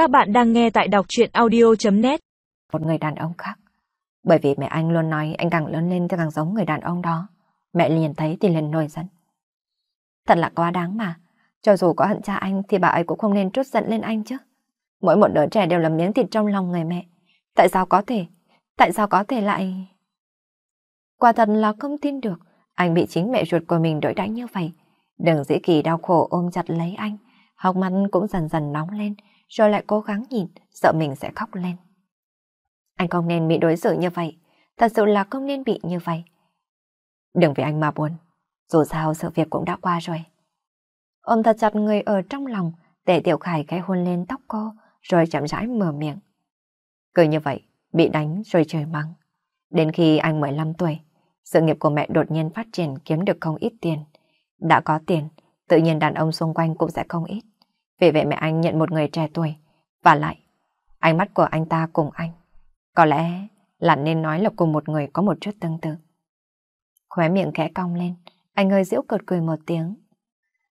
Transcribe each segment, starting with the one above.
Các bạn đang nghe tại đọc chuyện audio.net Một người đàn ông khác. Bởi vì mẹ anh luôn nói anh càng lớn lên thì càng giống người đàn ông đó. Mẹ liền thấy thì liền nổi giận. Thật là quá đáng mà. Cho dù có hận cha anh thì bà ấy cũng không nên trút giận lên anh chứ. Mỗi một đứa trẻ đều là miếng thịt trong lòng người mẹ. Tại sao có thể? Tại sao có thể lại... Quả thật là không tin được. Anh bị chính mẹ ruột của mình đối đãi như vậy. Đừng dĩ kỳ đau khổ ôm chặt lấy anh. Học mắt cũng dần dần nóng lên, rồi lại cố gắng nhìn, sợ mình sẽ khóc lên. Anh không nên bị đối xử như vậy, thật sự là không nên bị như vậy. Đừng vì anh mà buồn, dù sao sự việc cũng đã qua rồi. Ôm thật chặt người ở trong lòng, để Tiểu Khải cái hôn lên tóc cô, rồi chậm rãi mở miệng. Cứ như vậy, bị đánh rồi trời mắng. Đến khi anh 15 tuổi, sự nghiệp của mẹ đột nhiên phát triển kiếm được không ít tiền. Đã có tiền, tự nhiên đàn ông xung quanh cũng sẽ không ít. Vì vậy mẹ anh nhận một người trẻ tuổi. Và lại, ánh mắt của anh ta cùng anh. Có lẽ là nên nói là cùng một người có một chút tương tự. Khóe miệng khẽ cong lên, anh hơi giễu cợt cười một tiếng.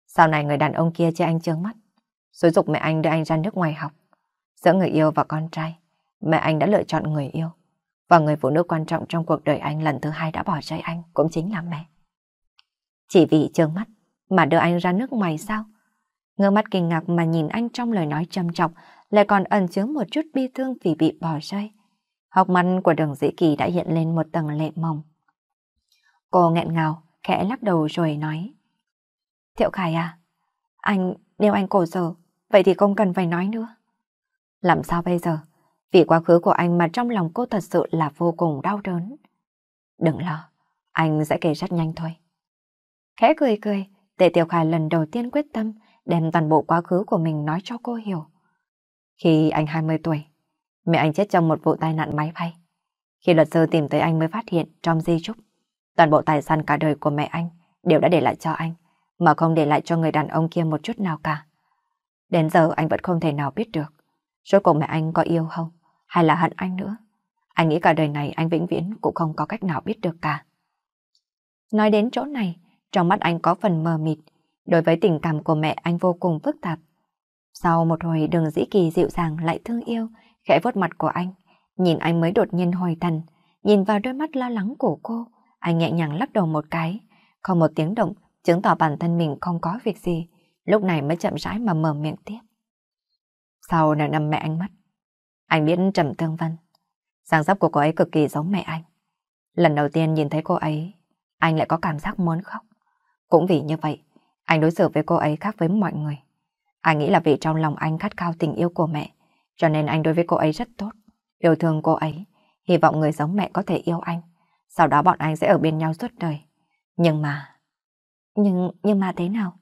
Sau này người đàn ông kia cho anh trướng mắt. Xúi dục mẹ anh đưa anh ra nước ngoài học. Giữa người yêu và con trai, mẹ anh đã lựa chọn người yêu. Và người phụ nữ quan trọng trong cuộc đời anh lần thứ hai đã bỏ rơi anh cũng chính là mẹ. Chỉ vì trướng mắt mà đưa anh ra nước ngoài sao? Ngơ mắt kinh ngạc mà nhìn anh trong lời nói trầm trọng, lại còn ẩn chứa một chút bi thương vì bị bỏ rơi. Học mắt của đường dĩ kỳ đã hiện lên một tầng lệ mỏng. Cô nghẹn ngào, khẽ lắc đầu rồi nói. Thiệu Khải à, anh, nếu anh cổ giờ, vậy thì không cần phải nói nữa. Làm sao bây giờ? Vì quá khứ của anh mà trong lòng cô thật sự là vô cùng đau đớn. Đừng lo, anh sẽ kể rất nhanh thôi. Khẽ cười cười, Tề Tiểu Khải lần đầu tiên quyết tâm đem toàn bộ quá khứ của mình nói cho cô hiểu. Khi anh 20 tuổi, mẹ anh chết trong một vụ tai nạn máy bay. Khi luật sư tìm tới anh mới phát hiện trong di trúc, toàn bộ tài sản cả đời của mẹ anh đều đã để lại cho anh, mà không để lại cho người đàn ông kia một chút nào cả. Đến giờ anh vẫn không thể nào biết được, rốt cuộc mẹ anh có yêu không, hay là hận anh nữa. Anh nghĩ cả đời này anh vĩnh viễn cũng không có cách nào biết được cả. Nói đến chỗ này, trong mắt anh có phần mờ mịt, Đối với tình cảm của mẹ anh vô cùng phức tạp. Sau một hồi đường dĩ kỳ dịu dàng lại thương yêu, khẽ vuốt mặt của anh, nhìn anh mới đột nhiên hồi thần, nhìn vào đôi mắt lo lắng của cô, anh nhẹ nhàng lắc đầu một cái, không một tiếng động, chứng tỏ bản thân mình không có việc gì, lúc này mới chậm rãi mà mở miệng tiếp. Sau nửa năm mẹ anh mất, anh biết Trầm Tương Vân, dáng dấp của cô ấy cực kỳ giống mẹ anh. Lần đầu tiên nhìn thấy cô ấy, anh lại có cảm giác muốn khóc. Cũng vì như vậy, anh đối xử với cô ấy khác với mọi người. Anh nghĩ là vì trong lòng anh khát khao tình yêu của mẹ, cho nên anh đối với cô ấy rất tốt. Yêu thương cô ấy, hy vọng người giống mẹ có thể yêu anh. Sau đó bọn anh sẽ ở bên nhau suốt đời. Nhưng mà... Nhưng, nhưng mà thế nào?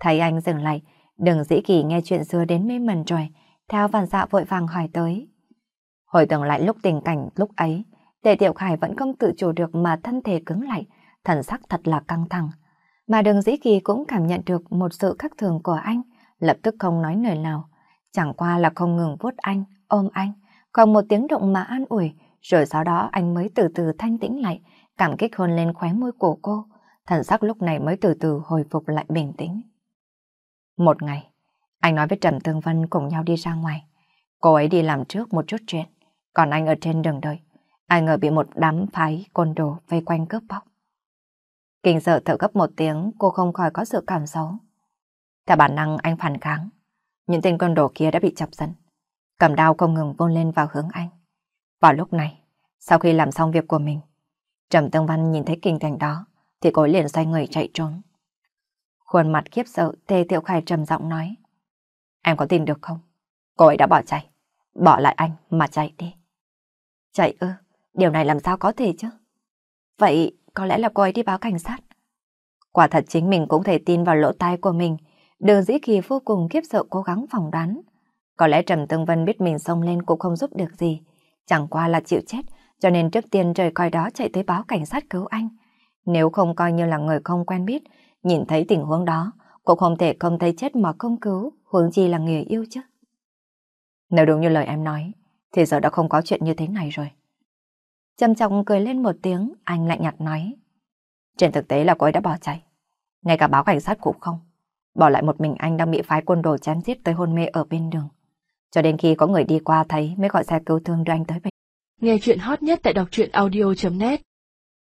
Thấy anh dừng lại, đừng dĩ kỳ nghe chuyện xưa đến mê mẩn rồi, theo vàn dạ vội vàng hỏi tới. Hồi tưởng lại lúc tình cảnh lúc ấy, Tề Tiểu Khải vẫn không tự chủ được mà thân thể cứng lại, thần sắc thật là căng thẳng. Mà đường dĩ kỳ cũng cảm nhận được một sự khắc thường của anh, lập tức không nói lời nào. Chẳng qua là không ngừng vuốt anh, ôm anh, còn một tiếng động mà an ủi, rồi sau đó anh mới từ từ thanh tĩnh lại, cảm kích hôn lên khóe môi của cô. Thần sắc lúc này mới từ từ hồi phục lại bình tĩnh. Một ngày, anh nói với Trầm Tương Vân cùng nhau đi ra ngoài. Cô ấy đi làm trước một chút chuyện, còn anh ở trên đường đợi. Ai ngờ bị một đám phái côn đồ vây quanh cướp bóc. Kinh sợ thở gấp một tiếng, cô không khỏi có sự cảm xấu. Theo bản năng anh phản kháng. Những tên con đồ kia đã bị chọc giận. Cầm đao không ngừng vôn lên vào hướng anh. Vào lúc này, sau khi làm xong việc của mình, Trầm Tương Văn nhìn thấy kinh cảnh đó, thì cô liền xoay người chạy trốn. Khuôn mặt khiếp sợ, Tề Tiểu Khải trầm giọng nói. Em có tin được không? Cô ấy đã bỏ chạy. Bỏ lại anh mà chạy đi. Chạy ư? Điều này làm sao có thể chứ? Vậy có lẽ là cô ấy đi báo cảnh sát. Quả thật chính mình cũng thể tin vào lỗ tai của mình. Đường dĩ kỳ vô cùng khiếp sợ cố gắng phỏng đoán. Có lẽ Trầm Tương Vân biết mình xông lên cũng không giúp được gì. Chẳng qua là chịu chết, cho nên trước tiên trời coi đó chạy tới báo cảnh sát cứu anh. Nếu không coi như là người không quen biết, nhìn thấy tình huống đó, cũng không thể không thấy chết mà không cứu, huống chi là người yêu chứ. Nếu đúng như lời em nói, thì giờ đã không có chuyện như thế này rồi. Trầm trọng cười lên một tiếng, anh lạnh nhạt nói. Trên thực tế là cô ấy đã bỏ chạy. Ngay cả báo cảnh sát cũng không. Bỏ lại một mình anh đang bị phái quân đồ chém giết tới hôn mê ở bên đường. Cho đến khi có người đi qua thấy mới gọi xe cứu thương đưa anh tới bệnh. Nghe chuyện hot nhất tại đọc truyện audio.net